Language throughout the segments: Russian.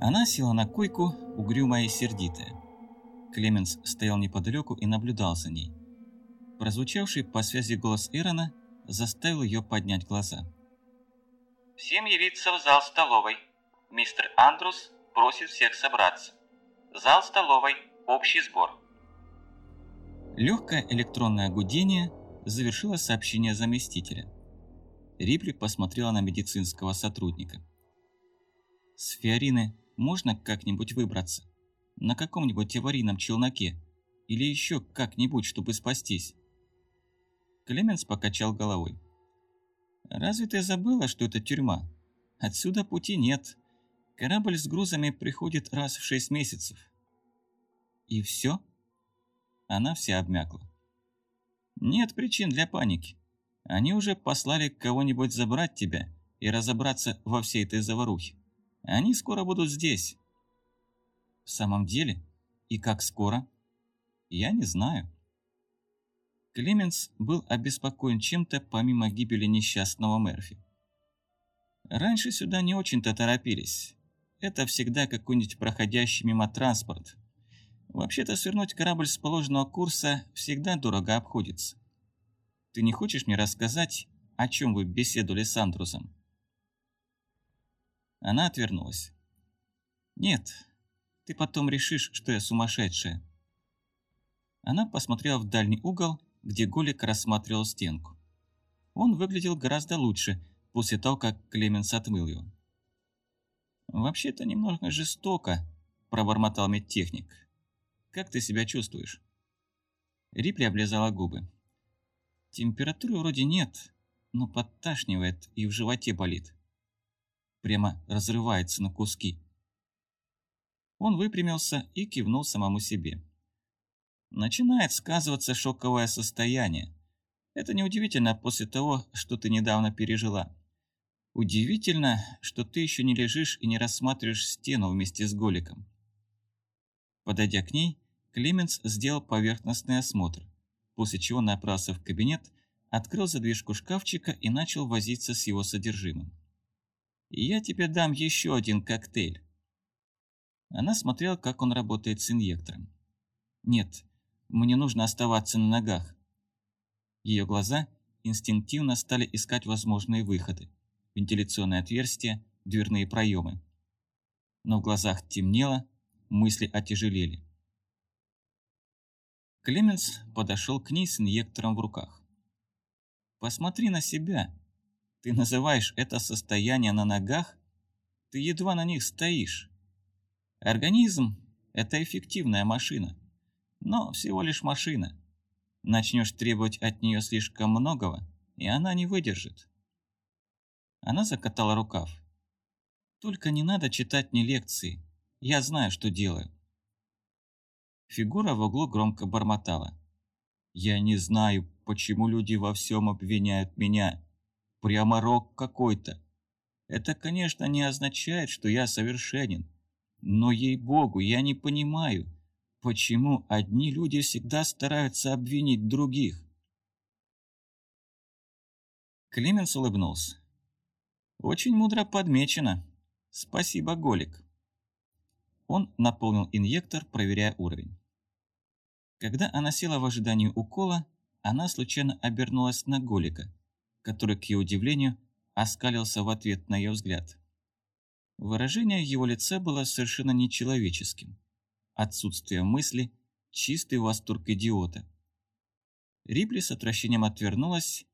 Она села на койку, угрюмая и сердитая. Клеменс стоял неподалеку и наблюдал за ней. Прозвучавший по связи голос Эрона заставил ее поднять глаза. «Всем явиться в зал столовой. Мистер Андрус просит всех собраться. Зал столовой. Общий сбор». Легкое электронное гудение завершило сообщение заместителя. Рипли посмотрела на медицинского сотрудника. «С Фиорины можно как-нибудь выбраться? На каком-нибудь аварийном челноке? Или еще как-нибудь, чтобы спастись?» Клеменс покачал головой. «Разве ты забыла, что это тюрьма? Отсюда пути нет. Корабль с грузами приходит раз в шесть месяцев». «И все?» Она вся обмякла. «Нет причин для паники. Они уже послали кого-нибудь забрать тебя и разобраться во всей этой заварухе. Они скоро будут здесь. В самом деле? И как скоро? Я не знаю. Клеменс был обеспокоен чем-то помимо гибели несчастного Мерфи. Раньше сюда не очень-то торопились. Это всегда какой-нибудь проходящий мимо транспорт. Вообще-то свернуть корабль с положенного курса всегда дорого обходится. Ты не хочешь мне рассказать, о чем вы беседовали с Андрусом?» Она отвернулась. «Нет, ты потом решишь, что я сумасшедшая». Она посмотрела в дальний угол, где Голик рассматривал стенку. Он выглядел гораздо лучше после того, как Клеменс отмыл его. «Вообще-то немного жестоко», – пробормотал медтехник. «Как ты себя чувствуешь?» Рипли облизала губы. «Температуры вроде нет, но подташнивает и в животе болит прямо разрывается на куски. Он выпрямился и кивнул самому себе. Начинает сказываться шоковое состояние. Это неудивительно после того, что ты недавно пережила. Удивительно, что ты еще не лежишь и не рассматриваешь стену вместе с Голиком. Подойдя к ней, Клеменс сделал поверхностный осмотр, после чего направился в кабинет, открыл задвижку шкафчика и начал возиться с его содержимым я тебе дам еще один коктейль». Она смотрела, как он работает с инъектором. «Нет, мне нужно оставаться на ногах». Ее глаза инстинктивно стали искать возможные выходы, вентиляционные отверстия, дверные проемы. Но в глазах темнело, мысли отяжелели. Клеменс подошел к ней с инъектором в руках. «Посмотри на себя», ты называешь это состояние на ногах? Ты едва на них стоишь. Организм – это эффективная машина, но всего лишь машина. Начнешь требовать от нее слишком многого, и она не выдержит. Она закатала рукав. Только не надо читать мне лекции. Я знаю, что делаю. Фигура в углу громко бормотала. «Я не знаю, почему люди во всем обвиняют меня. Прямо рок какой-то. Это, конечно, не означает, что я совершенен. Но, ей-богу, я не понимаю, почему одни люди всегда стараются обвинить других. Клеменс улыбнулся. «Очень мудро подмечено. Спасибо, Голик». Он наполнил инъектор, проверяя уровень. Когда она села в ожидании укола, она случайно обернулась на Голика, который, к ее удивлению, оскалился в ответ на ее взгляд. Выражение его лица было совершенно нечеловеческим. Отсутствие мысли, чистый восторг идиота. Рипли с отвращением отвернулась,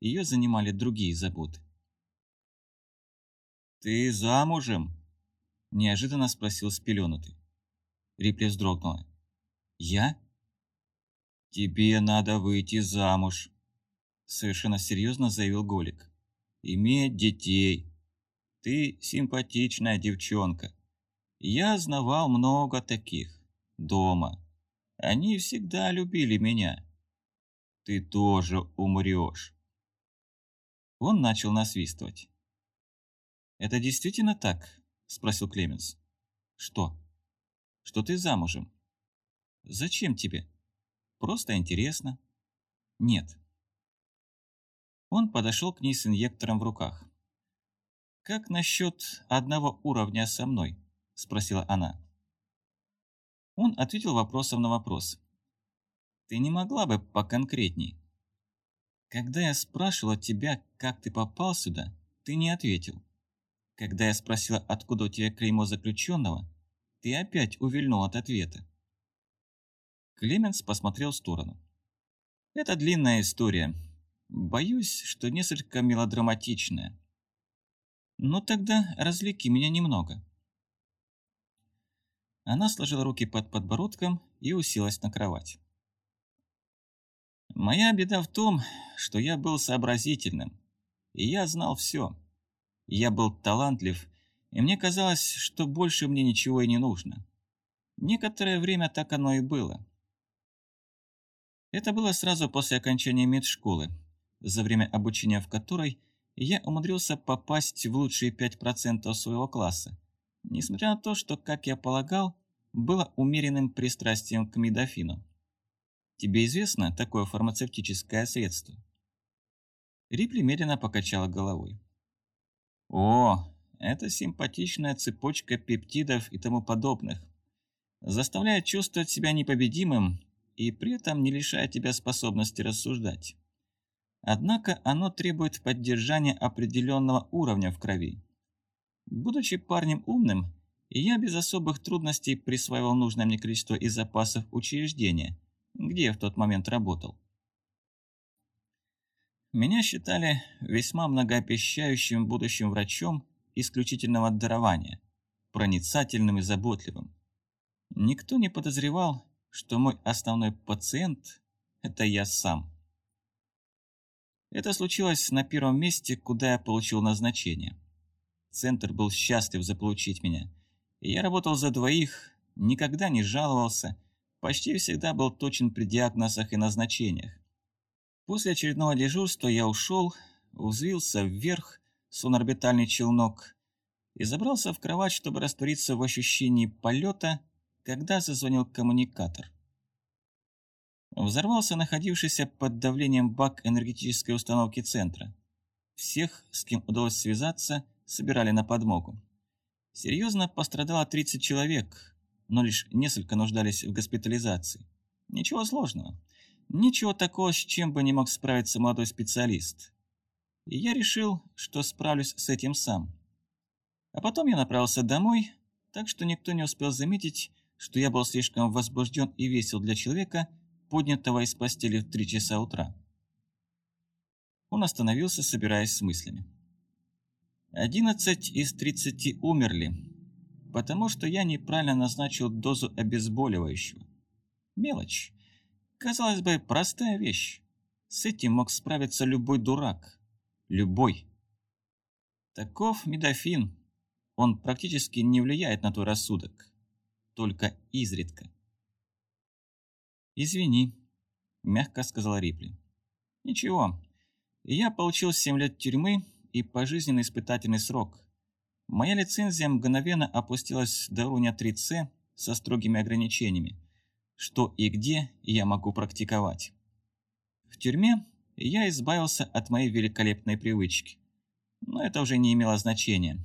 ее занимали другие заботы. «Ты замужем?» – неожиданно спросил спеленутый. Рипли вздрогнула. «Я?» «Тебе надо выйти замуж», совершенно серьезно заявил Голик. «Иметь детей. Ты симпатичная девчонка. Я знавал много таких. Дома. Они всегда любили меня. Ты тоже умрешь». Он начал насвистывать. «Это действительно так?» – спросил Клеменс. «Что? Что ты замужем?» «Зачем тебе? Просто интересно». «Нет, он подошел к ней с инъектором в руках. «Как насчет одного уровня со мной? – спросила она. Он ответил вопросом на вопрос. «Ты не могла бы поконкретней?» «Когда я спрашивала тебя, как ты попал сюда, ты не ответил. Когда я спросила, откуда у тебя клеймо заключенного, ты опять увильнул от ответа». Клеменс посмотрел в сторону. «Это длинная история. Боюсь, что несколько мелодраматичная. Но тогда развлеки меня немного». Она сложила руки под подбородком и уселась на кровать. Моя беда в том, что я был сообразительным, и я знал все. Я был талантлив, и мне казалось, что больше мне ничего и не нужно. Некоторое время так оно и было. Это было сразу после окончания медшколы, за время обучения в которой я умудрился попасть в лучшие 5% своего класса, несмотря на то, что, как я полагал, было умеренным пристрастием к мидофину. Тебе известно такое фармацевтическое средство?» Рипли медленно покачала головой. «О, это симпатичная цепочка пептидов и тому подобных. Заставляет чувствовать себя непобедимым и при этом не лишая тебя способности рассуждать. Однако оно требует поддержания определенного уровня в крови. Будучи парнем умным, я без особых трудностей присваивал нужное мне количество из запасов учреждения, где я в тот момент работал. Меня считали весьма многообещающим будущим врачом исключительного дарования, проницательным и заботливым. Никто не подозревал, что мой основной пациент – это я сам. Это случилось на первом месте, куда я получил назначение. Центр был счастлив заполучить меня – я работал за двоих, никогда не жаловался, почти всегда был точен при диагнозах и назначениях. После очередного дежурства я ушел, взвился вверх, сонорбитальный челнок, и забрался в кровать, чтобы раствориться в ощущении полета, когда зазвонил коммуникатор. Взорвался находившийся под давлением бак энергетической установки центра. Всех, с кем удалось связаться, собирали на подмогу. Серьезно пострадало 30 человек, но лишь несколько нуждались в госпитализации. Ничего сложного. Ничего такого, с чем бы не мог справиться молодой специалист. И я решил, что справлюсь с этим сам. А потом я направился домой, так что никто не успел заметить, что я был слишком возбужден и весел для человека, поднятого из постели в три часа утра. Он остановился, собираясь с мыслями. Одиннадцать из тридцати умерли, потому что я неправильно назначил дозу обезболивающего. Мелочь. Казалось бы, простая вещь. С этим мог справиться любой дурак. Любой. Таков медофин. Он практически не влияет на твой рассудок. Только изредка. «Извини», — мягко сказала Рипли. «Ничего. Я получил семь лет тюрьмы и пожизненный испытательный срок. Моя лицензия мгновенно опустилась до уровня 3C со строгими ограничениями, что и где я могу практиковать. В тюрьме я избавился от моей великолепной привычки. Но это уже не имело значения.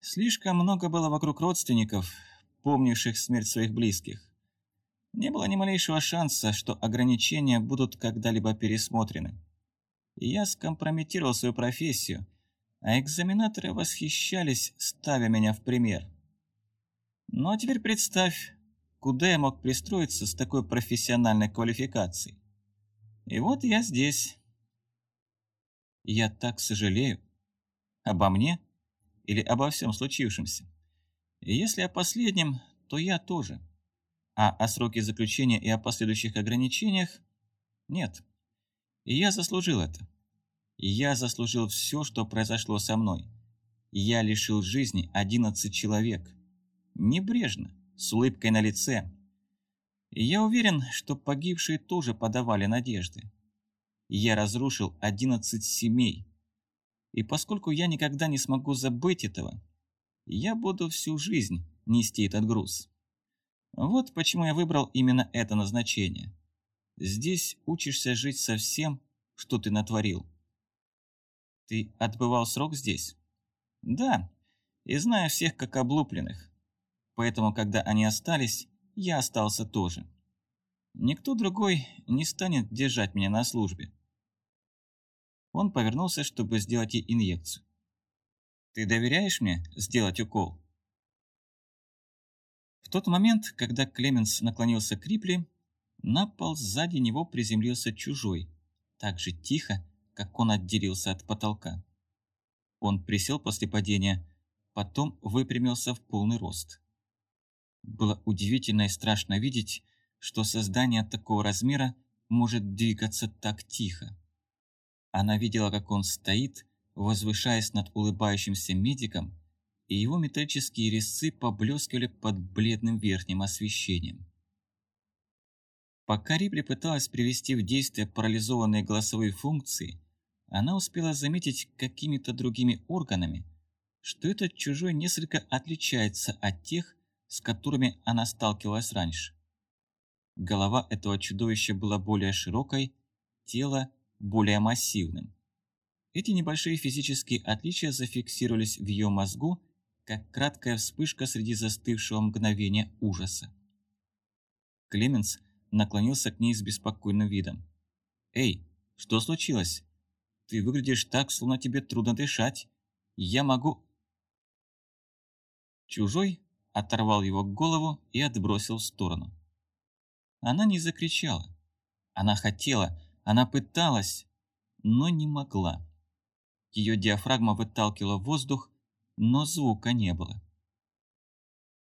Слишком много было вокруг родственников, помнивших смерть своих близких. Не было ни малейшего шанса, что ограничения будут когда-либо пересмотрены. Я скомпрометировал свою профессию, а экзаменаторы восхищались, ставя меня в пример. Ну а теперь представь, куда я мог пристроиться с такой профессиональной квалификацией. И вот я здесь. Я так сожалею. Обо мне или обо всем случившемся? И если о последнем, то я тоже. А о сроке заключения и о последующих ограничениях – нет. И я заслужил это. Я заслужил все, что произошло со мной. Я лишил жизни 11 человек. Небрежно, с улыбкой на лице. И я уверен, что погибшие тоже подавали надежды. Я разрушил 11 семей. И поскольку я никогда не смогу забыть этого, я буду всю жизнь нести этот груз. Вот почему я выбрал именно это назначение. Здесь учишься жить со всем, что ты натворил. Ты отбывал срок здесь? Да, и знаю всех как облупленных. поэтому, когда они остались, я остался тоже. Никто другой не станет держать меня на службе. Он повернулся, чтобы сделать ей инъекцию. «Ты доверяешь мне сделать укол?» В тот момент, когда Клеменс наклонился к Рипли, на пол сзади него приземлился чужой, так же тихо, как он отделился от потолка. Он присел после падения, потом выпрямился в полный рост. Было удивительно и страшно видеть, что создание такого размера может двигаться так тихо. Она видела, как он стоит, возвышаясь над улыбающимся медиком, и его металлические резцы поблескивали под бледным верхним освещением. Пока Рипли пыталась привести в действие парализованные голосовые функции, она успела заметить какими-то другими органами, что этот чужой несколько отличается от тех, с которыми она сталкивалась раньше. Голова этого чудовища была более широкой, тело более массивным. Эти небольшие физические отличия зафиксировались в ее мозгу, как краткая вспышка среди застывшего мгновения ужаса. Клеменс наклонился к ней с беспокойным видом. «Эй, что случилось? Ты выглядишь так, словно тебе трудно дышать. Я могу...» Чужой оторвал его голову и отбросил в сторону. Она не закричала. Она хотела, она пыталась, но не могла. Ее диафрагма выталкивала воздух, но звука не было.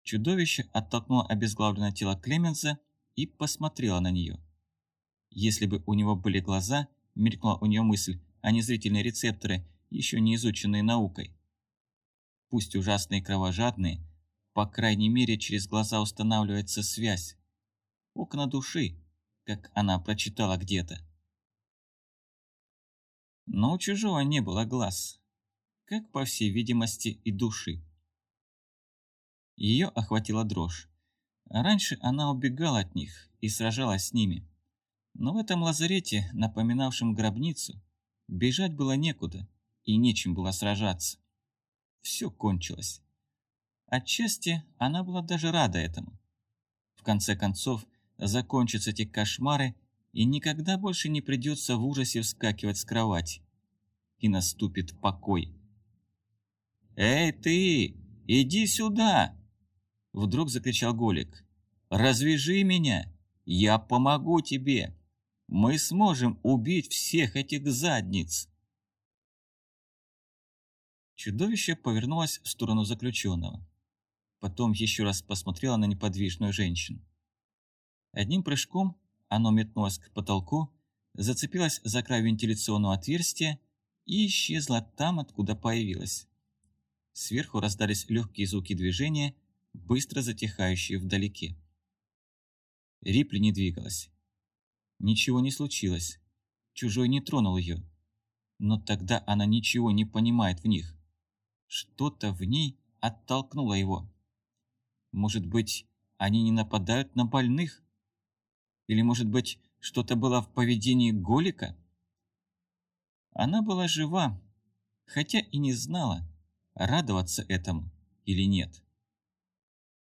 Чудовище оттолкнуло обезглавленное тело Клеменса и посмотрело на нее. Если бы у него были глаза, мелькнула у нее мысль, а не зрительные рецепторы, еще не изученные наукой. Пусть ужасные и кровожадные, по крайней мере, через глаза устанавливается связь. Окна души, как она прочитала где-то. Но у чужого не было глаз, как, по всей видимости, и души. Ее охватила дрожь. Раньше она убегала от них и сражалась с ними. Но в этом лазарете, напоминавшем гробницу, бежать было некуда и нечем было сражаться. Все кончилось. Отчасти она была даже рада этому. В конце концов, закончатся эти кошмары, и никогда больше не придется в ужасе вскакивать с кровати. И наступит покой. «Эй, ты! Иди сюда!» Вдруг закричал Голик. «Развяжи меня! Я помогу тебе! Мы сможем убить всех этих задниц!» Чудовище повернулось в сторону заключенного. Потом еще раз посмотрело на неподвижную женщину. Одним прыжком оно метнулось к потолку, зацепилось за край вентиляционного отверстия и исчезло там, откуда появилось. Сверху раздались легкие звуки движения, быстро затихающие вдалеке. Рипли не двигалась. Ничего не случилось. Чужой не тронул ее. Но тогда она ничего не понимает в них. Что-то в ней оттолкнуло его. Может быть, они не нападают на больных? Или, может быть, что-то было в поведении Голика? Она была жива, хотя и не знала, радоваться этому или нет.